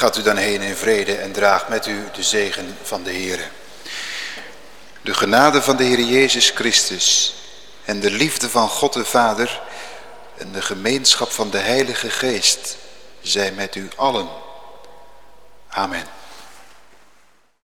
Gaat u dan heen in vrede en draagt met u de zegen van de Heer. De genade van de Heer Jezus Christus en de liefde van God de Vader en de gemeenschap van de Heilige Geest zijn met u allen. Amen.